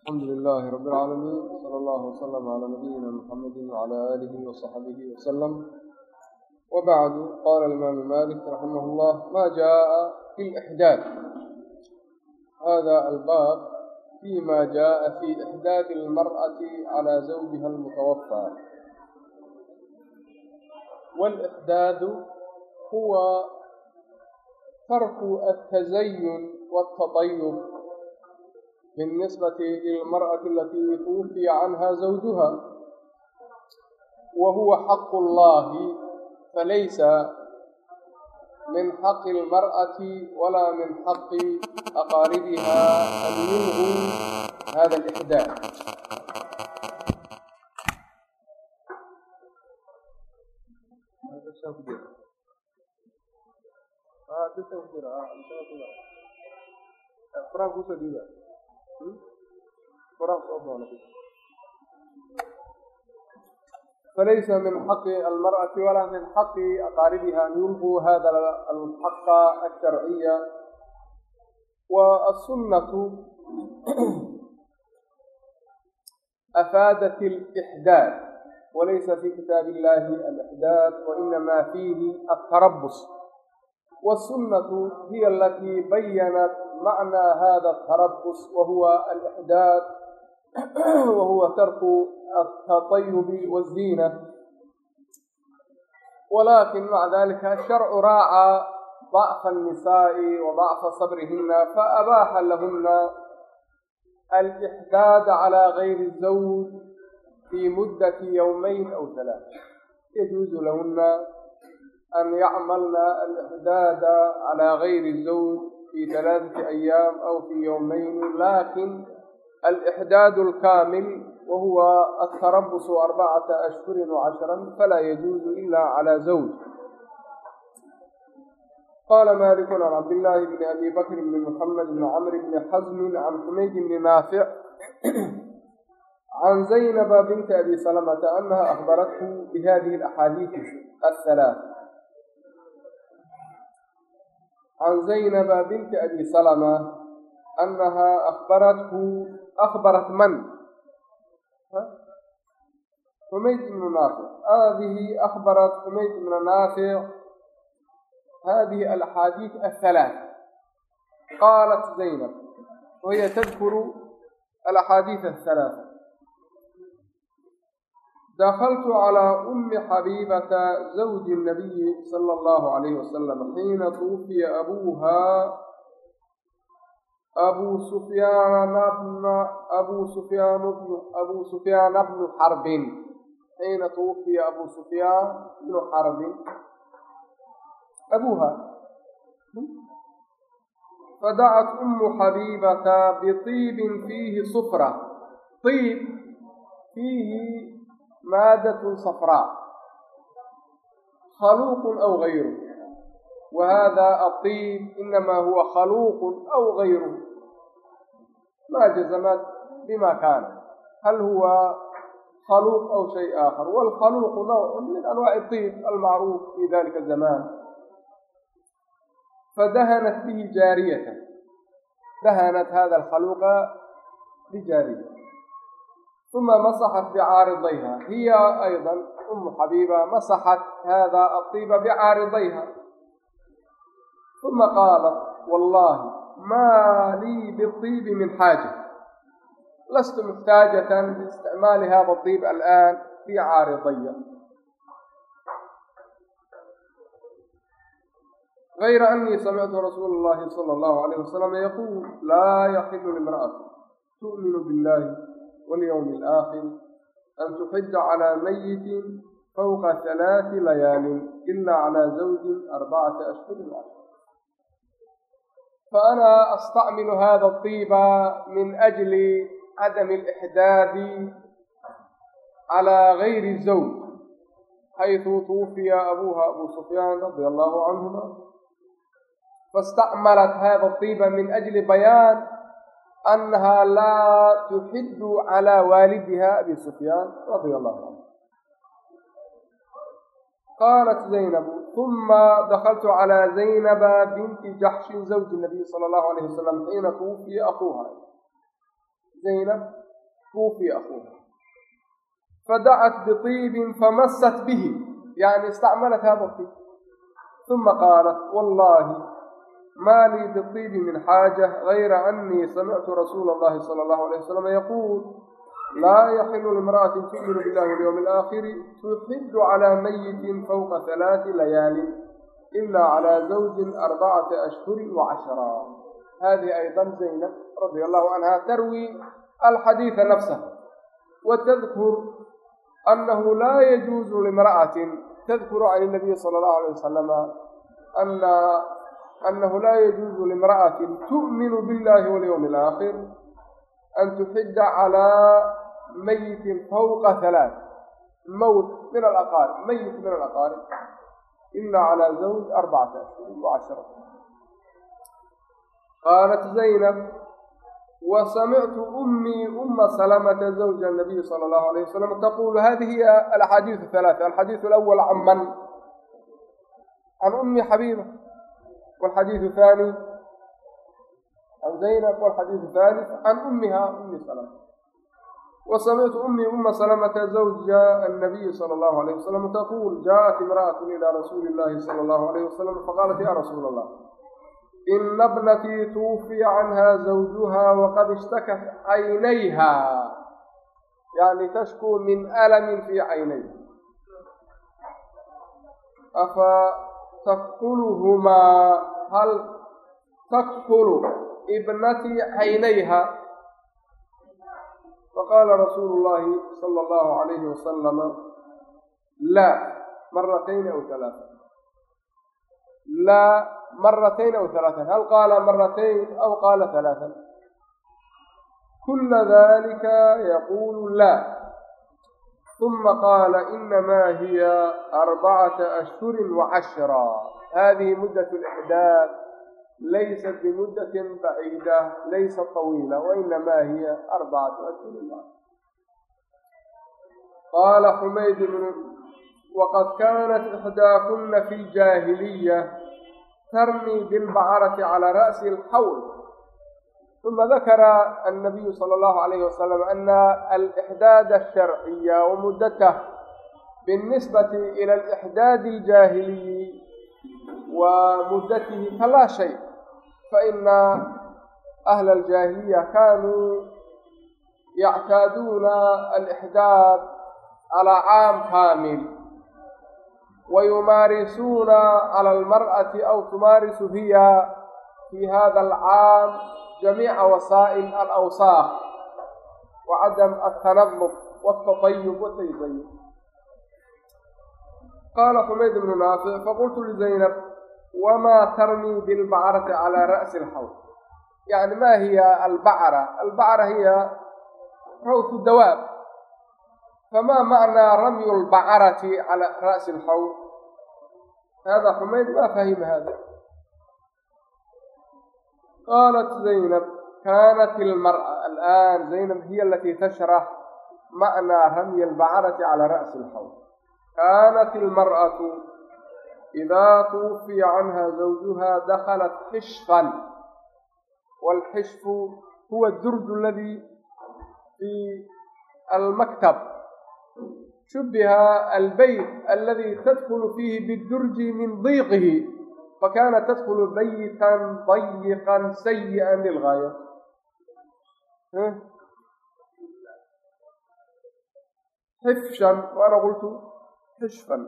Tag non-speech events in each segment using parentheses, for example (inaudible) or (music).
alxamdu lilahi rab اlcaalamiin sala allahu wslama cala nabiyina muxamedi wcala aalihi wasaxbihi wasalam wabacdu qala alimaamu malik raximah llah ma jaءa fi lixdaad hada albaab fima jaءa fi ixdaadi almar'ati cala zawjiha almutawafى wاlixdaadu huwa tarku altazayun wاltaطayub بالنسبة للمرأة التي توفي عنها زوجها وهو حق الله فليس من حق المرأة ولا من حق أقاربها أن يلغوا هذا الإحداث Ah, itu saya kira. Ah, itu saya kira. Pernah aku sedih, falaysa min xaqi almarأaةi walaa min xaqi aqaaribiha an yulquu hada alxaqa الsharciya wالsunaةu afaadat اlإxdaad walaysa fi kitaab illahi alإxdaad wainama fiihi aلtarabus wالsunaةu hiy alatii bayanat معنى هذا التربص وهو الإحداث وهو ترك التطيب والزينة ولكن مع ذلك الشرع راعى ضعف النساء وضعف صبرهن فأباح لهن الإحداد على غير الزوج في مدة يومين أو ثلاثة يجوز لهن أن يعملن الإحداد على غير الزوج fi ثaلaaثaةi أyaam aw fii ywmayni laakiin alإxdaad اlkaamil wahuwa aلtarabs arbacaةa ashhuri وcaشhra falaa yajuuzu ila calى zawj qala malik can cabdillaahi bni abi bakr bni muxamed bni camr bni xasmi can xumayd bni naafic can zaynaba binti abi salamata anaha ahbarathu bihadihi اlaxaadiiث aلhalaaث عن زينب بنت أبي سلمة أنها أخبرته أخبرت من؟ حميد بن نافع هذه أخبرت حميد بن نافع هذه الأحاديث الثلاث قالت زينب وهي تذكر الأحاديث الثلاثة دخلت على أم حبيبة زوج النبي صلى الله عليه وسلم حين توفي أبوها أبو سفيان بن أبو سفيان بن أبو سفيان بن حرب حين توفي أبو سفيان بن حرب أبوها فدعت أم حبيبة بطيب فيه صفرة طيب فيه مادة صفراء خلوق أو غيره وهذا الطيب إنما هو خلوق أو غيره ما جزمت بما كان هل هو خلوق أو شيء آخر والخلوق نوع من أنواع الطيب المعروف في ذلك الزمان فدهنت به جارية دهنت هذا الخلوق بجارية uma masaxat bicaaridayha hiya ayda umu xabiiba masaxat hada aiba bicaaridayha uma qaalat wallahi maa lii biibi min xaaja lastu muxtaajatan liisticmaali hada iib alaan fii caaridaya غayr أنii samictu rasuul اllahi salى اllahu عalayh wasalam yquul laa yaxilu limraأat tuؤminu biاllahi واليوم الآخر أن تحد على ميت فوق ثلاث ليال إلا على زوج أربعة أشهر وعشرة فأنا أستعمل هذا الطيب من أجل عدم الإحداد على غير الزوج حيث توفي أبوها أبو سفيان رضي الله عنهما فاستعملت هذا الطيب من أجل بيان أنها لا تحد على والدها أبي سفيان رضي الله عنه قالت زينب ثم دخلت على زينب بنت جحش زوج النبي صلى الله عليه وسلم حين توفي أخوها zaynab tuufiya akuuha fadacat biطiibin famasat bihi yani istacmalat hada طiib uma qaalat wallahi maa lii biibi min xaaja gayra anii samictu rasuula allahi sala allahu alayh wasalam yaquul laa yaxilu limra'atin tu'minu billahi walyowmi alaakhiri tuxiddu calaa mayitin fawqa halaati layaalin ila calaa zawjin arbacata ashhurin wa cashraa hadihi aydan zaynab radia allahu canha tarwi alxadiida nafsah watadkur anahu laa yajuuzu limra'atin tadkuru can nabiyi sala allahu alayh wasalama ana anahu laa yajuuzu limra'atin tu'minu biاllahi walyawmi alaakhir an tuxidda calaa mayitin fawqa halaath mowt min alaqaarib mayit min alaqaarib ila calaa zawj arbacata ashhurin wacashra qaalat zaynab wa samictu ummii uma salamata zawja nabiyi sala allahu alayh wasalam taqulu hadihi hiya alaxaadiisu halaata alxadiisu alawal can man can haani can zaynab walxadiidu thalith can ummiha ummi salama wa samictu ummii uma salamata zawja annabiyi sala allahu alayh wasalam taqul jaaءat imra'atu ila rasuuli illahi sala allahu alayh wasalam faqaalat ya rasuula allah ina bnatii tuwufiya canha zawjuha waqad ishtakat caynayha yani tashkuu min alamin fi caynayha afa takfuluhumaa hal takfulu ibnatii caynayha. Faqaala rasuulu llaahi sala allahu calayhi wasalama laa maratayn aw halaatan laa maratayn aw halaatan hal qaala maratayn aw qaala halaatan kula dalika yaquulu laa ثم قال إنما هي أربعة أشهر وعشرة هذه مدة الإحداث ليست بمدة بعيدة ليست طويلة وإنما هي أربعة أشهر وعشرة قال حميد بن وقد كانت إحداكن في الجاهلية ترمي بالبعرة على رأس الحول uma dakara annabiyu sala allahu alayhi wasalam ana alixdaad alsharciya wamudatah binisbati ila alixdaadi aljaahiliyi wa muddatihi kalaa shay faina ahla aljaahiliya kaanuu yactaaduuna alixdaad calaa caam kaamil wayumaarisuuna cala almar'ati aw tumaarisu fi hada alcaam jamiica wasaa'il alawsaaq wacadam altanaduf waltatayub wataybayub qaala xumayd bnu naafic faqultu lizaynab wamaa tarmii bilbacarati calaa ra'si alxawl yani ma hiya albacra albacra hiya rawtu dawaab fama macnaa ramyu lbacarati cala ra'si alxawl hada xumayd ma fahima hada qaalat zaynab kanat ilmar'a alآn zaynab hiya alati tashrax macnaa ramyi albacarati cala ra'si alxawl kanat ilmar'atu idaa tuwufiya canha zawjuha dakhalat xishfan wاlxishfu huwa durju aladi fi almaktab shubiha albeyt aladi tadkulu fiihi bidurji min diiqihi fakana tadkulu baytan dayiqan sayi'an lilgaaya xifshan waana qultu xishfan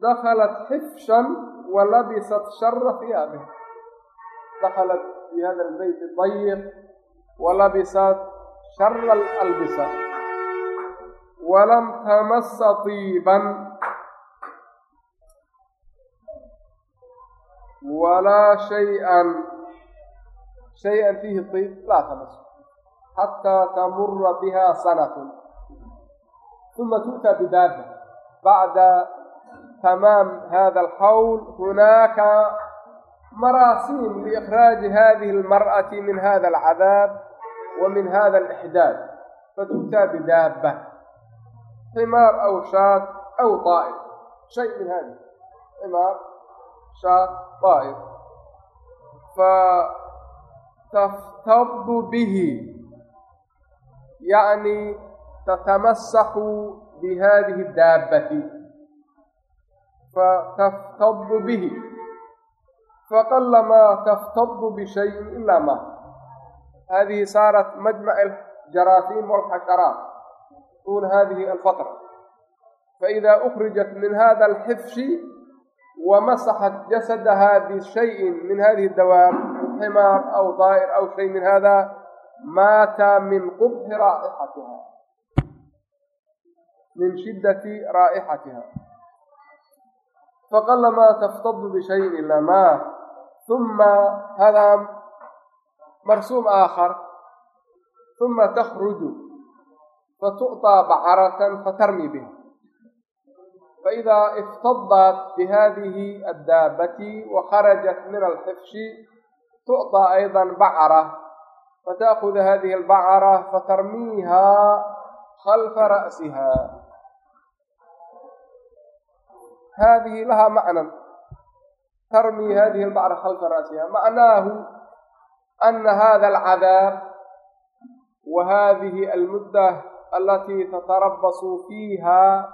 dakhalat xifshan walabisat shara hiyaabih dakhalat fi hada albeyt dayiq walabisat shara albisa walam tamasa tiiban walaa shay-an shay-an fiihi tiib laa tamas xataa tamura biha sanatun uma tu'taa bidaaba bacda tamaam hada alxawl hunaaka maraasiim liikraaji hadihi almar'ati min hada alcadaab wa min hada alixdaad fatu'taa bidaaba ximaar aw shaad aw daa'ir shay min hadi ximaar shaad daa'ir fataftabdu bihi yacni tatamasaxu bihadihi daabbati fataftabu bihi faqalamaa taftabu bishayin ilaa ma hadihi saarat majmac aljaraahiim walxasharaat tuul hadihi alfatra faإida ukrijat min hada alxifshi wamasaxat jasadaha bishayin min hadihi dawaab ximaar aw daa'ir aw shay min hada maata min qubxi raa'ixatiha min shiddati raa'ixatiha faqalamaa taftadu bishayin ilaa maat uma hada marsuum aakhar uma takhruju fatucطىa bacaratan fatarmi biha فإذا افتضت بهذه الدابة وخرجت من الحفش تعطى أيضا بعرة فتأخذ هذه البعرة فترميها خلف رأسها هذه لها معنى ترمي هذه البعرة خلف رأسها معناه أن هذا العذاب وهذه المدة التي تتربص فيها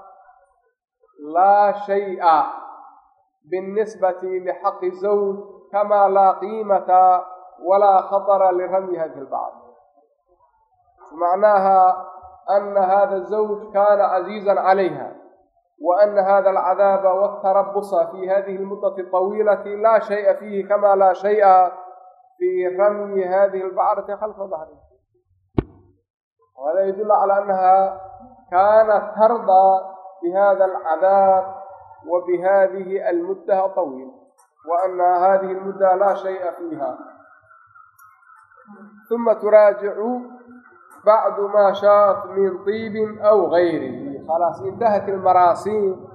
laa shay'a binisbati lixaqi zawj kama laa qiimata walaa khatara liramyi hadihi lbacd macnaha ana hada zawj kana caziizan calayha wa ana hada alcadaaba waltarabusa fi hadihi lmudati طawiilati laa shay'a fiihi kama laa shay'a fi ramyi hadihi lbacrati khalfa dahriha wahada yadul cala anaha tardaa بهذا العذاب وبهذه المدة طويل وأن هذه المدة لا شيء فيها ثم تراجع بعد ما شاط من طيب أو غيره خلاص انتهت المراسيم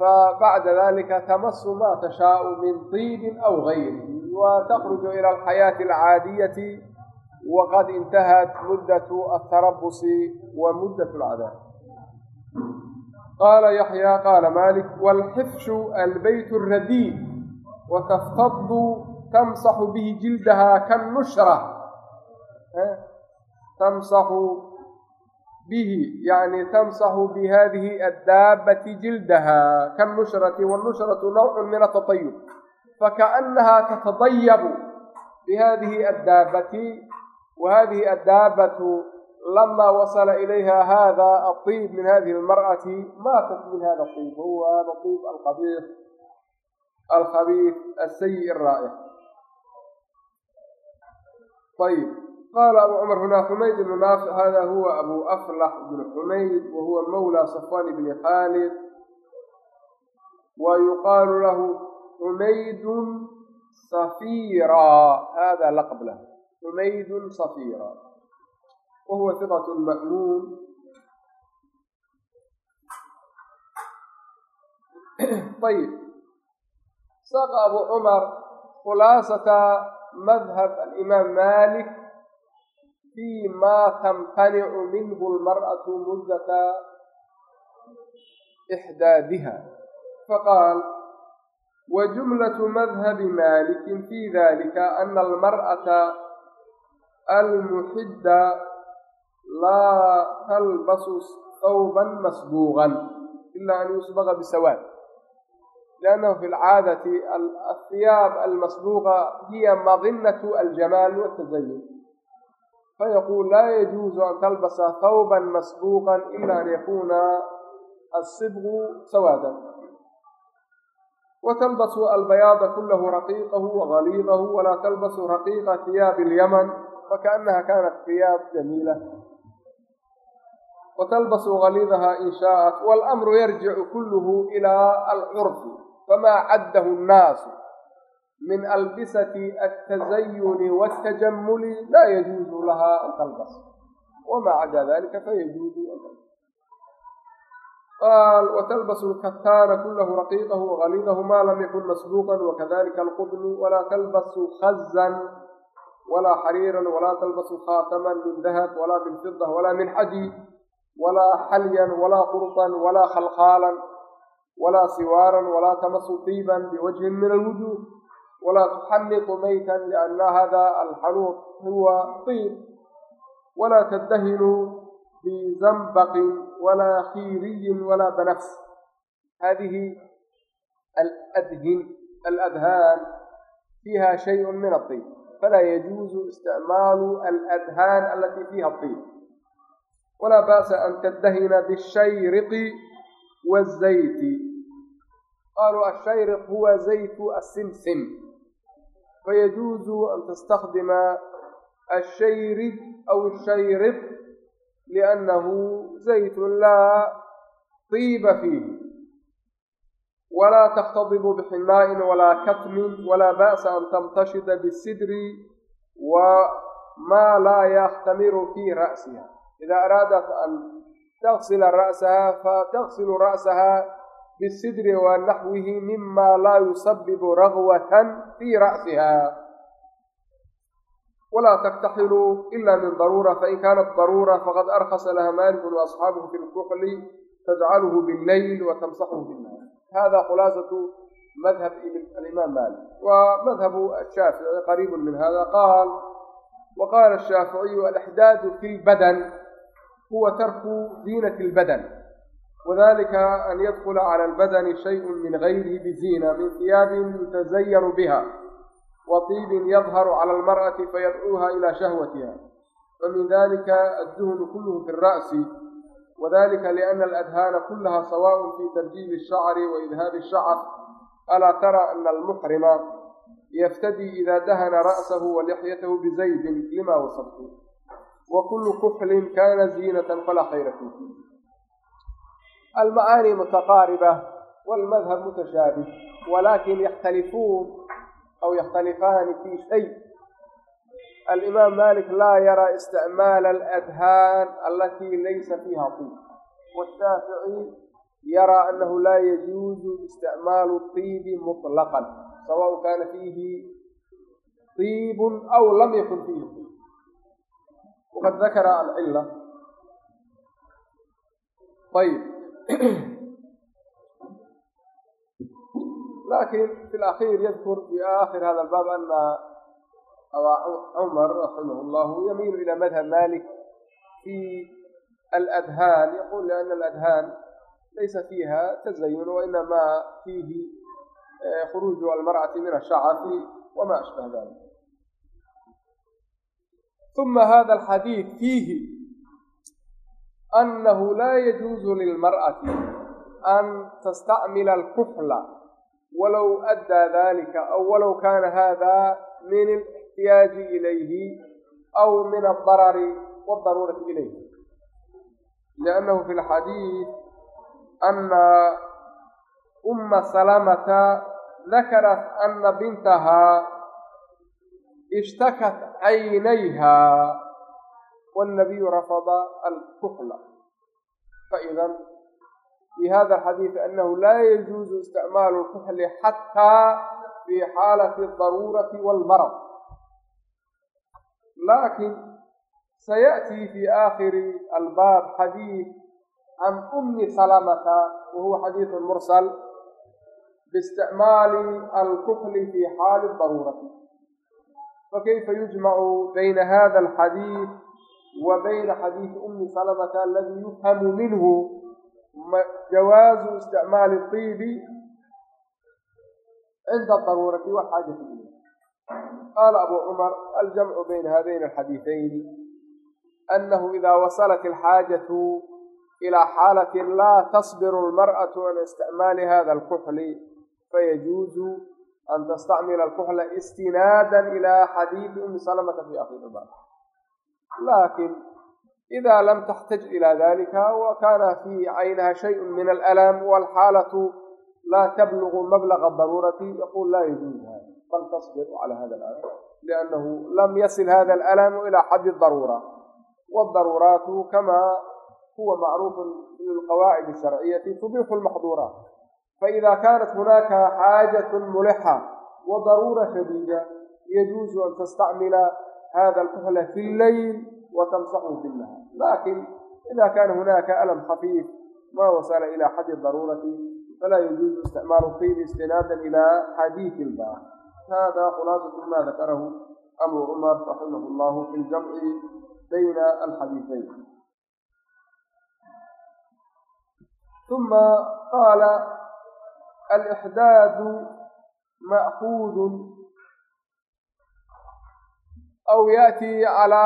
فبعد ذلك تمص ما تشاء من طيب أو غيره وتخرج إلى الحياة العادية وقد انتهت مدة التربص ومدة العذاب qaala yaxyaa qaala malik waalxifshu albayt alradiid wataftadu tamsaxu bihi jildahaa kannushra tamsaxu bihi yani tamsaxu bihadihi addaabbati jildahaa kannushrati wannushratu nawcun min atatayub fakaأnaha tatadayabu bihadihi addaabbati wa hadihi addaabbatu lama wasala ilayha hada aطib min hadihi اlmarأati maatat min hada طib huwa hada طib alqabiix alkhabiif asayi الraa'ix ayb qala abu cumar huna xumayd ibnu naafic hada huwa abu aflax bn xumayd wa huwa mawla safwan bni khalid wa yuqaalu lahu xumaydun safira hada laqb lah xumaydun safira وهو ثقة مأمون طيب ساق أبو عمر خلاصة مذهب الإمام مالك فيما تمتنع منه المرأة مدة إحدادها فقال وجملة مذهب مالك في ذلك أن المرأة المحدة laa talbasu thawban masbuuqan ila an yusbaqa bisawaad liannahu fi lcaadati athiyaab almasbuuqa hiya madinatu aljamaal watazayun fayaquul laa yajuuzu an talbasa thawban masbuuqan ila an yakuna asibgu sawaadan watalbasu albayaada kulahu raqiiqahu wagaliidahu walaa talbasu raqiiqa hiyaabi alyaman fakaanaha kanat hiyaab jamiila وتلبس غليظها إن شاءت والأمر يرجع كله إلى العرف فما عده الناس من ألبسة التزين والتجمل لا يجوز لها أن تلبس وما عدا ذلك فيجوز أن تلبس قال وتلبس الكتان كله رقيقه وغليظه ما لم يكن مسبوقا وكذلك القطن ولا تلبس خزا ولا حريرا ولا تلبس خاتما من ذهب ولا من فضة ولا من حديد walaa xalyan walaa qurطan walaa khalkhaalan walaa siwaaran walaa tamasu diiban biwajhin min alwujuh walaa tuxaniqu maytan lianna hada alxanuuq huwa diib walaa tadahinuu bizambaqin walaa khiiriyin walaa banafs hadihi aladhin aladhaan fiiha shayء min aطib falaa yajuuzu isticmaalu aladhaan alati fiiha aطib walaa ba'sa an tadahina bishayriqi wالzayti qaluu ashayriq huwa zaytu asimsim fayajuuzu an tastakdima ashayrid aw ashayriq liannahu zaytun laa طiiba fiihi walaa takhtadibu bixinaa'in walaa katmin walaa ba'sa an tamtashida bisidri wa maa laa yakhtamiru fii ra'siha idaa araadat an tagsila ra'saha fatagsilu ra'saha bisidri wa naxwihi mima laa yusabibu ragwatan fii ra'siha walaa taktaxilu ila min daruura fain kaanat daruura faqad arkasa laha malikun waasxaabuhu fi lkuxli tajcaluhu billayl wa tamsaxuhu binnaar hada khulaasatu madhab alimaam malik wa madhabu ashaafici qariibu min hada qaal wa qaala ashaaficiyu alaxdaadu fi lbadan huwa tarku ziinati lbadan wadalika an yadkula cala albadani shayءu min gayrihi biziina min hiyaabin yutazayanu biha wa tiibin yadharu cala almar'ati fayadcuuha ila shahwatiha famin dalika adduhnu kulluhu fi ra'si wadalika liana aladhaana kulaha sawaء fi tarjiibi الshacri waidhaabi الshacr alaa tara ana almuxrima yaftadii ida dahana ra'sahu walixyatahu bizaydin lima wasaftu wa kulu kuxlin kana ziinatan falaa khayra fiihi almacaani mutaqaariba walmadhab mutashaabih walakin yakhtalifuun aw yakhtalifaani fi shay alimaam malik laa yaraa isticmaala aladhaan alatii laysa fiiha tiib washaafici yaraa anahu laa yajuuzu isticmaalu tiibi muطlaqan sawaء kaana fiihi tiibun aw lam yakun fiihi waqad dakara alcila ayb laakiin fi اlakhir yadkur fi akhir hada albaab ana abaa cumar raximah llahu yamiilu ila madhab malik fi aladhaan yaqul liana aladhaan laysa fiiha tazayun wainama fiihi khuruuju almar'ati min ashacfi wama ashbaha dalik uma hada alxadiid fiihi annahu laa yajuusu lilmar'ati an tastacmila alkuxla walow addaa dalika aw walow kaana hada min alixtiyaaji ilayhi aw min aldarari wadaruurati ilayhi liannahu fi lxadiid anna uma salamata dakarat ana bintahaa اشتكت عينيها والنبي رفض الكحل فإذا في هذا الحديث أنه لا يجوز استعمال الكحل حتى في حالة الضرورة والمرض laakin sayaأtii fi aakhiri albaab xadiid can umi salamata wa huwa xadiidu mursal biisticmaali alkufli fi xaali daruurati fakayfa yujmacu bayna hada alxadiid wa bayna xadiidi umi salamata aladi yufhamu minhu jawaazu isticmaali طiibi cinda daruurati wa xaajati qaala abu cumar aljamcu bayna hadayn alxadiidayni annahu idaa wasalat alxaajatu ilaa xaalatin laa tasbiru almar'atu an isticmaali hada alkuxli fayajuuzu an tastacmila alkuxla istinaadan ilaa xadiidi umi salamata fi akhiri baab laakin ida lam taxtaj ila dalika wa kana fi caynaha shayء min alalam walxaalatu laa tablugu mablaga daruurati yaqul laa yajuuz hada bal tasbir cala hada alam liannahu lam yasil hada alalamu ila xaddi daruura wadaruuraatu kama huwa macruufu fi lqawaacid asharciyati tubixu lmaxduuraat faida kanat hunaka xaajat mulixa wadaruura shadiida yajuuzu an tastacmila hada alkuxla fi lleyl watamsaxu fi nahar laakiin ida kana hunaka alam khafiif ma wasala ila xaddi daruurati falaa yajuuzu isticmaalu tibi istinaadan ila xadiidi ilbaar hada khulaasatu ma dakarahu abu cumar raximah llahu fi ljamci bayna alxadiiثayn ثuma qaala alإxdaadu ma'kuud aw yaأti calى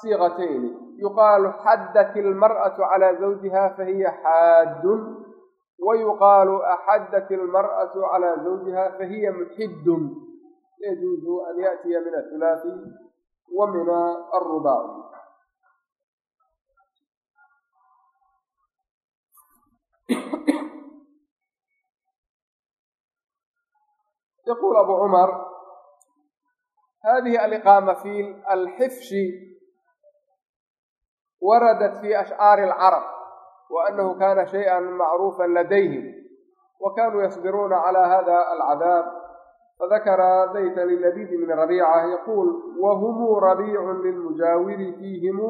siiqatayni yuqaalu xaddat اlmarأaة calى zawjiha fahiya xaadun wayuqaalu axaddat اlmarأaة calى zawjiha fahiya muxidun yajuuzu an yaأtiya min athulaaثi wa min alrubaaci yaqul abu cumar hadihi aliqaama fi alxifshi waradat fi ashcaari alcarab wa anahu kana shayئa macruufa ladayhim wa kanuu yasbiruuna cala hada alcadaab fadakara dayta lilabid min rabiica yaquul wahumuu rabiicu lilmujaawiri fiihimu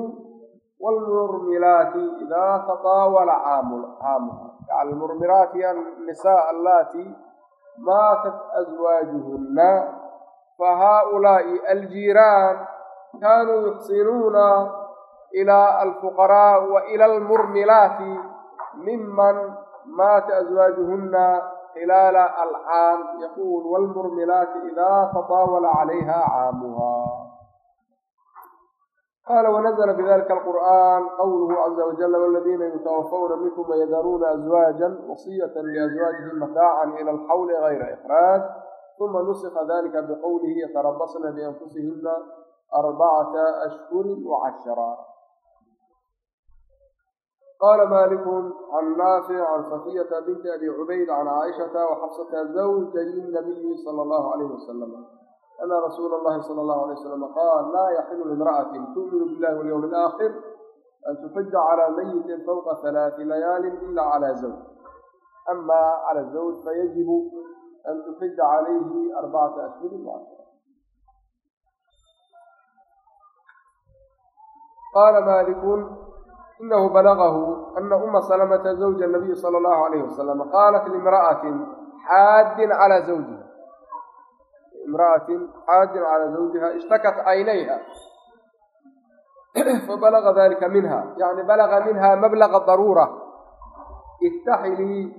wاlmurmilaati ida tataawala caamuha almurmilaati annisaa allati maatat aswaajuhunna fahaa'ulaa'i aljiiraan kaanuu yuxsinuuna ilaa alfuqaraa wa ila almurmilaati miman maata aswaajuhunna khilaala alcaam yaquul waalmurmilaati idaa tataawala calayha caamuha qaala wanazla bidalika alqur'an qawluhu caza wajala waladiina yutawafawna minkum wayadaruuna azwaaja wasiyata liazwaajihim mataacan ila alxawli gayra ikhraaj uma nusika dalika biqowlihi yatarabasna bianfusihina arbacata ashhuri wacashra qala maliku can naafic can safiyata binti abi cubayd can caaishata waxabsata zawjayi nabiyi sala allahu alayh wasalam ana rasuula اllahi salى اllahu alay wasalam qaal laa yaxilu limra'ati tu'minu billahi walyawmi alaakhir an tuxija calى mayitin fawqa halaati layaali ila calى zawj ama calى zawj fayajibu an tuxija calayhi arbacata ashhuri wcashra qaala malikun inahu balagahu ana uma salamata zawja nabiyi sala allahu alayh wasalam qaalat limra'atin xaaddin calى zawjiha imra'atin xaajin calaa zawjiha ishtakat caynayha fabalaga dalika minha yani balaga minha mablaga daruura ittaxilii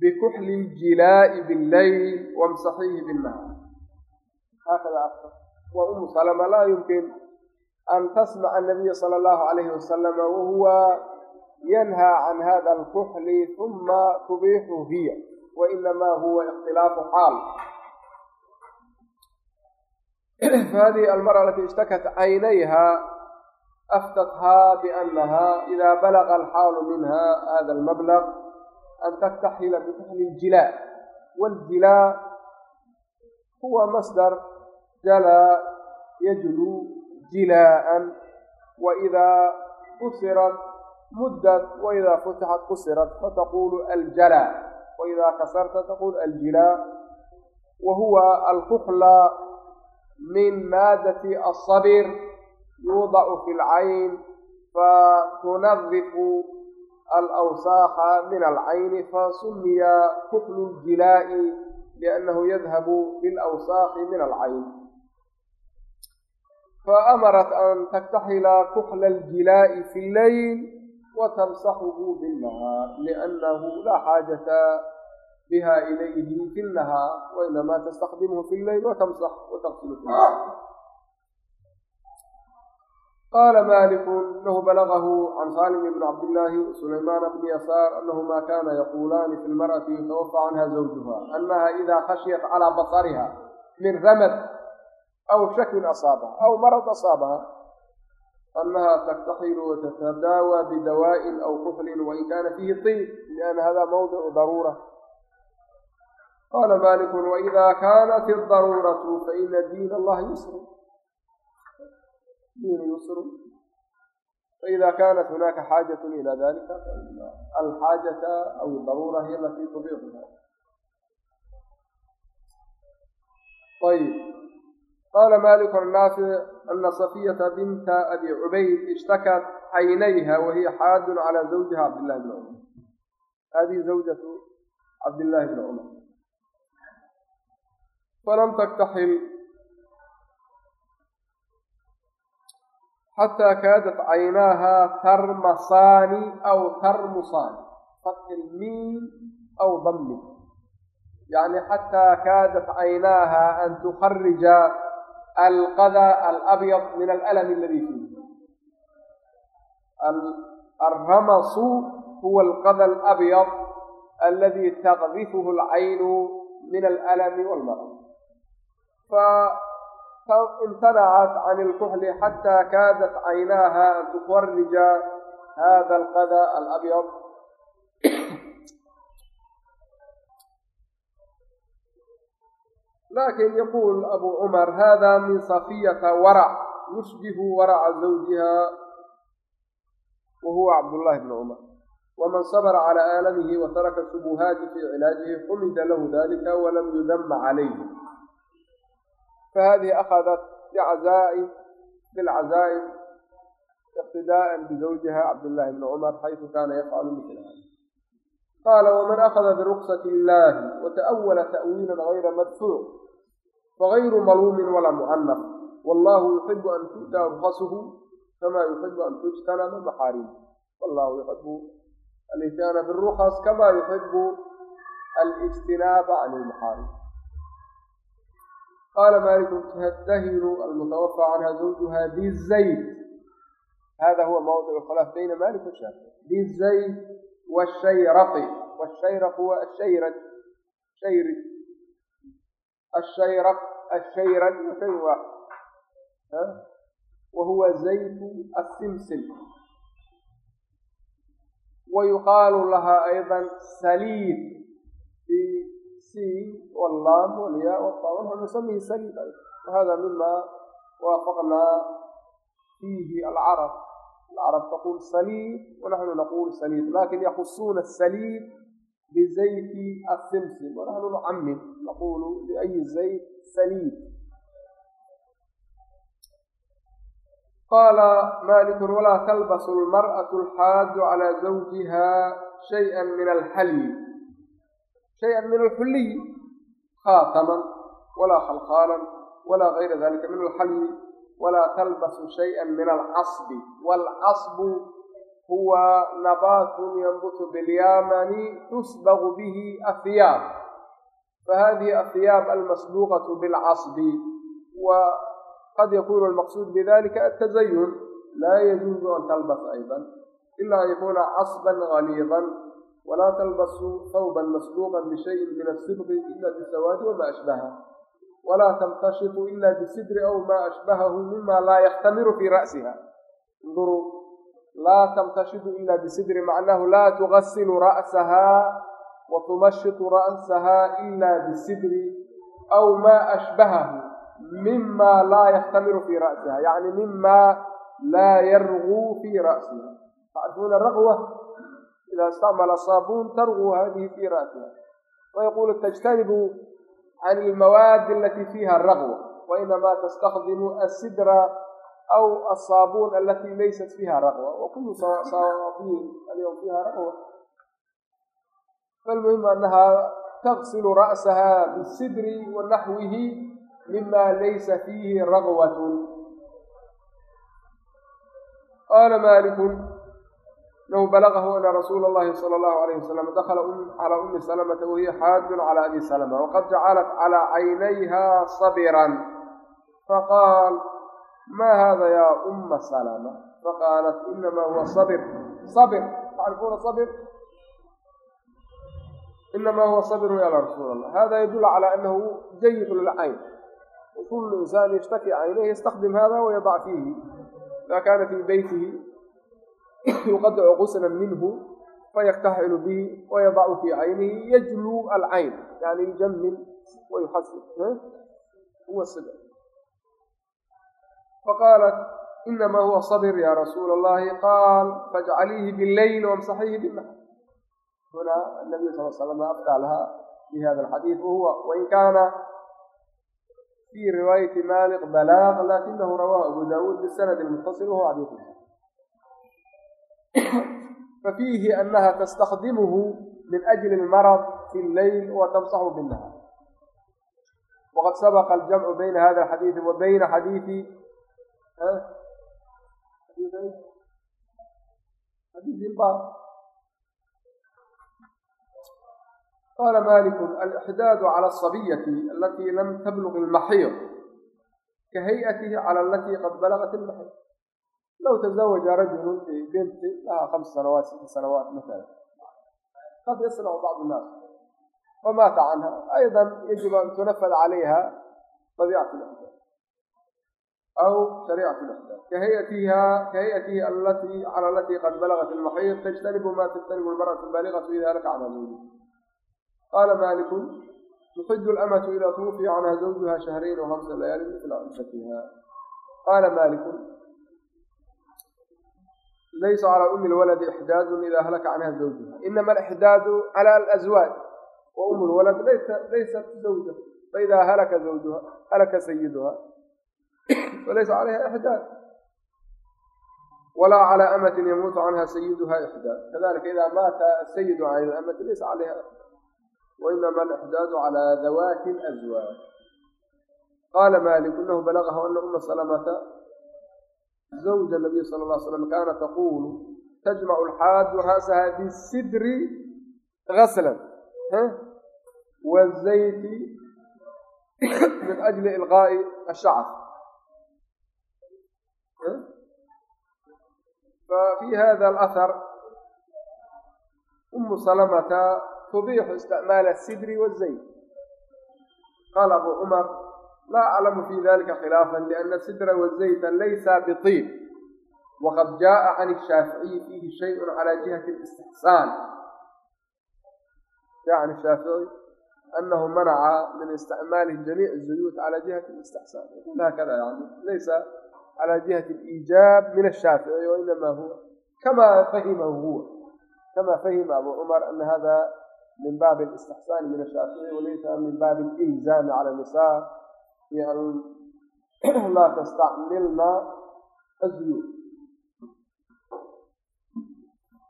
bikuxli ljilaa'i billayl wamsaxiihi binnahaar haakada afka wa umu salama laa yumkin an tasmaca anabiya sala allahu alayhi wasalama wahuwa yanhaa can hada alkuxli huma tubiixu hiya wainamaa huwa ikhtilaafu xaal fahadihi almara alati ishtakat caynayha aftathaa biannaha ida balaga alxaalu minha hada almablaq an taktaxila bikuxli ljilaa waljilaa huwa masdar jalaa yajlu jilaa'an waidaa kusirat muddat waidaa futixat kusirat fataqulu aljalaa waidaa kasarta taqul aljilaa wa huwa alkuxla min maadati asabir yuudacu fi lcayn fatunadifu alawsaakha min alcayni fasumiya kuklu ljilaa'i liannahu yadhabu bilawsaakhi min alcayn. Faamarat an taktaxila kukla aljilaa'i fi lleyl watamsaxuhu binnahaar liannahu laa xaajata biha ilayhi fi nahaar wainamaa tastakdimhu fi lleyl watamsax wataqsilu fi qala maliku inahu balagahu can salim bn cabdillaahi sulaymaana bni yasaar anahuma kana yaqulaani fi lmar'ati yutawafa canha zawjuha anaha ida khashiyat calaa basariha min ramad aw shakin asaabaha aw marad asaabaha anaha taktaxilu watatadaawa bidawaa'in aw kuflin wain kana fiihi tiib liana hada mawdicu daruura qala maliku waida kanat اdaruuratu faina diin allahi yusru diinu yusru faida kanat hunaka xaajat ila dalika faina alxaajata aw daruura hiy alati tubiicuha ayb qala maliku naafic ana safiyata binta abi cubayd ishtakat caynayha wahiya xaadun cala zawjiha cabdillahi bn cumar hadihi zawjatu cabdillahi bni cumar falam taktaxil xataa kaadat caynaaha tarmasaani aw tarmusaani fatxi lmiin aw dammi yani xataa kaadat caynaaha an tukharija alqada alabyad min alalami aladi fiih alramasu huwa alqada alabyad aladi taqdifuhu alcaynu min alalami walmarad فامتنعت عن الكحل حتى كادت عيناها أن تخرج هذا القذى الأبيض لكن يقول أبو عمر هذا من صفية ورع يشبه ورع زوجها وهو عبد الله بن عمر ومن صبر على آلمه وترك الشبهات في علاجه حمد له ذلك ولم يذم عليه فهذه أخذت بعزائم بالعزائم اقتداء بزوجها عبد الله بن عمر حيث كان يفعل مثل هذا قال ومن أخذ برخصة الله وتأول تأويلا غير مدفوع فغير ملوم ولا معنف والله يحب أن تؤتى رخصه كما يحب أن تجتنب محارمه والله يحب الإتيان بالرخص كما يحب الاجتناب عن المحارم qaala maliku tahdahinu almutawafى canha zawjuha bizayd hada huwa mawdic khilaaf bayna malik washaafici bizayd wshayraqi wshayraq huwa ashayrad shayri ashayraq ashayrad shay waaxid asimsim wayuqaalu laha ayضa saliid السين واللام والياء والطاء ونحن نسميه وهذا مما وافقنا فيه العرب العرب تقول سليب ونحن نقول سليب لكن يخصون السليب بزيت السمسم ونحن نعمم نقول لأي زيت سليب قال مالك ولا تلبس المرأة الحاج على زوجها شيئا من الحلي shay-an min alxulliyi khaataman walaa khalkhaalan walaa gayra dalika min alxalyi walaa talbasu shayئa min alcasbi waalcasbu huwa nabaatun yanbutu bilyamani tusbagu bihi ahiyaab fahadihi ahiyaab almasbuuqatu bilcasbi wa qad yakunu almaqsuud bidalika altazayun laa yajuuzu an talbas ayضa ila an yakuna casban galiidan walaa talbasuu thawban masbuuqan bishayin min asibqi ila bisawaadi wama ashbaha walaa tamtashitu ila bisidri aw ma ashbahahu mima laa yaktamiru fii ra'siha induruu laa tamtashitu ila bisidri macnahu laa tugasilu ra'saha wa tumashitu ra'saha ila bisidri aw ma ashbahahu mima laa yaktamiru fii ra'siha yacni mima laa yarguu fii ra'siha tacrifuuna إذا استعمل الصابون ترغو هذه في رأسها ويقول تجتنب عن المواد التي فيها الرغوة وإنما تستخدم السدر أو الصابون التي ليست فيها رغوة وكل صابين اليوم فيها رغوة فالمهم أنها تغسل رأسها بالسدر ونحوه مما ليس فيه رغوة قال مالك inahu balagahu ana rasuula allahi sala allahu alayh wasalam dakhala calaa ummi salamata wahiya xaajun cala abi salama waqad jacalat calaa caynayha sabiran faqaal ma hada ya umma salama faqaalat inama huwa sabir sabir tacrifuuna sabir inama huwa sabirun ya rasuula allah hada yadulu cala anahu jayid lilcayn kulu insaan yashtaki caynayhi yastakdim hada wayadac fiihi ida kana fii beytihi yuqadacu quslan minhu fayaktaxilu bihi wayadacu fii caynihi yajluu alcayn yani huwa sida faqaalat inama huwa sabir ya rasuula allahi qaal fajcaliihi bileyl wamsaxiihi binahar huna anabiy sal slam aftaa laha fi hada alxadiid wahuwa wain kaana fi riwaayati malik balaaq lakinahu rawahu abu dawuud bisanadi muttasil wahuwa xadiid fafiihi anaha tastakdimuhu min ajli almarad fi lleyl wa tamsaxu binnahaar waqad sabaqa aljamcu bayna hada alxadiidi wa bayna xadiidi في غير حديث الباب قال مالك الإحداد على الصبية التي لم تبلغ المحيض كهيئته على التي low tazawaja rajulu bibinti laha hamsa sanawaat sita sanawaat maala qad yasnacu bacdu nnaas wamaata canha aydan yajib an tunafad calayha dabiicat lixdaad aw shariicat lixdaad kahayatiha kahayatihi allatii cala alatii qad balagat ilmaxiid tajtanibu ma tajtanibu lmaratu baaliqatu ida halaka canha zawji qaala maaliku tuxidu lamatu idaa tuwufiya canha zawjuha shahrayn wa hamsa layaali mitla cissatiha qaala maaliku laysa calaa ummi lwaladi ixdaadun idaa halaka canha zawjuha inama alixdaadu cala alazwaaj wa umm lwalad laysat zawja faidaa halaka zawjuha halaka sayiduha falaysa calayha ixdaad walaa calaa amatin yamuutu canha sayiduha ixdaad kadalika idaa maata asayidu can ilamati laysa calayha wainama alixdaadu calaa dawaati alazwaaj qaala malik inahu balagahu ana uma salamata zawja nabiy sala alla ly slam kaana taquulu tajmacu alxaadu ra'saha bisidri gaslan wa zayti min ajli ilqaa'i ashacr fafi hada alahar umu salamata tubiixu isticmaala sidri wazayt qaala abu cumar لا أعلم في ذلك خلافا لأن السدر والزيت ليس بطيب وقد جاء عن الشافعي فيه شيء على جهة الاستحسان جاء عن الشافعي أنه منع من استعمال جميع الزيوت على جهة الاستحسان يقول هكذا يعني ليس على جهة الإيجاب من الشافعي وإنما هو كما فهمه هو كما فهم أبو عمر أن هذا من باب الاستحسان من الشافعي وليس من باب الإلزام على النساء في (clears throat) أن لا تستعملن الزيوت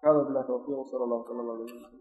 هذا بالله توفيق صلى الله عليه وسلم